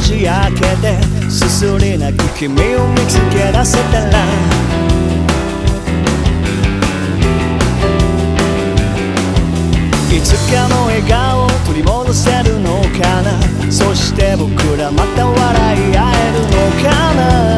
じ開けてすすり泣く君を見つけ出せたら。いつかの笑顔を取り戻せるのかな。そして僕らまた笑い合えるのかな。